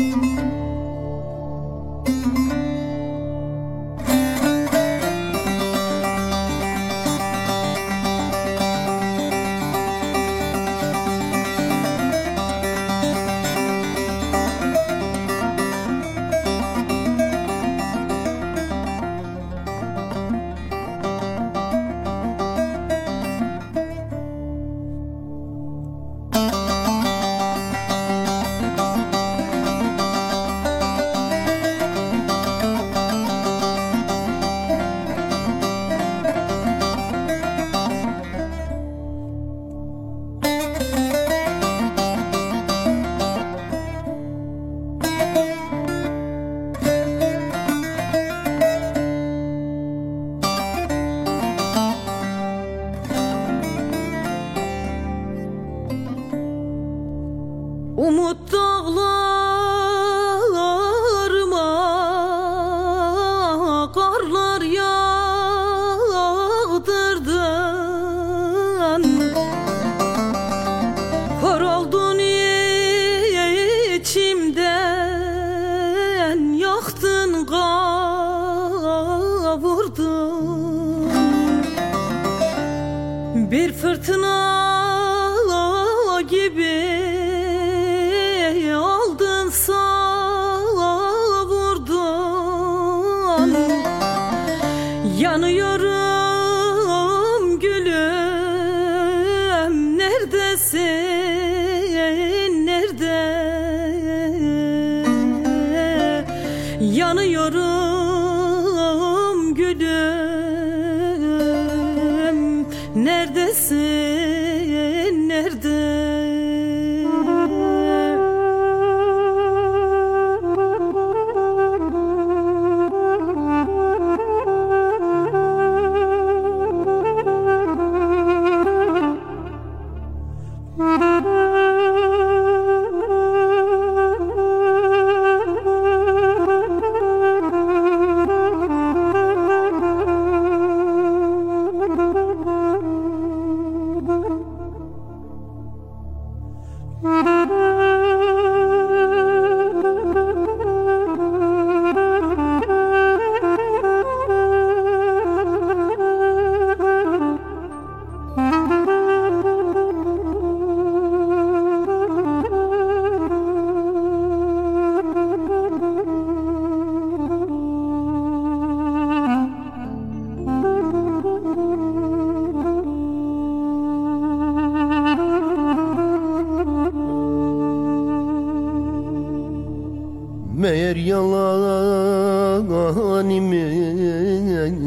Música como todo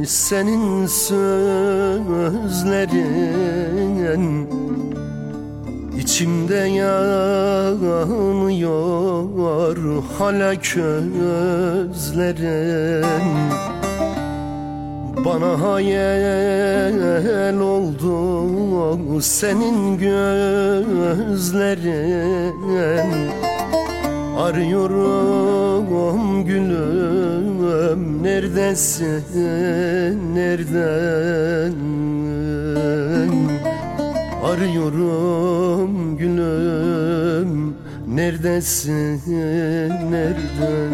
senin sözlerin. İçimde yanıyor hala közlerin. Bana hayal oldu senin gözlerin Arıyorum gülüm neredesin nereden? Arıyorum gülüm neredesin nereden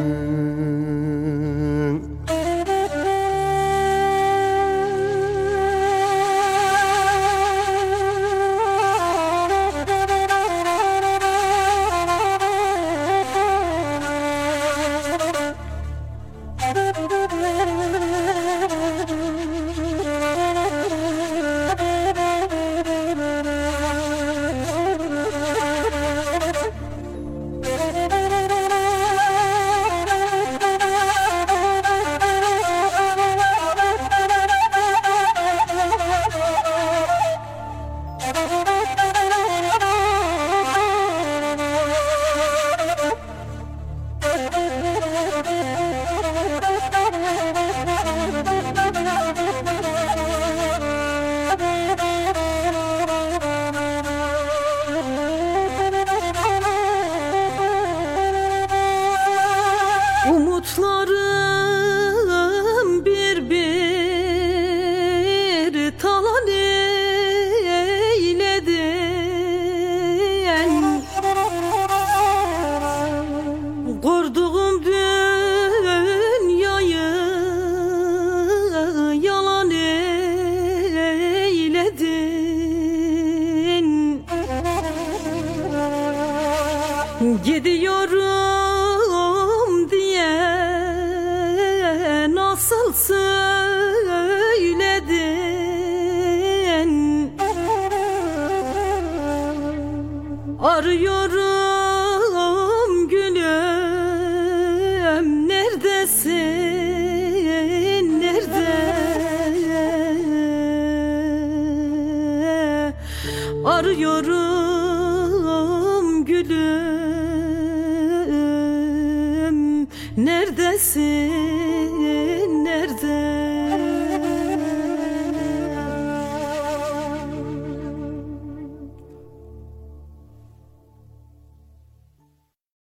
nasıl söyledin? Arıyorum gülüm neredesin nerede Arıyorum gülüm neredesin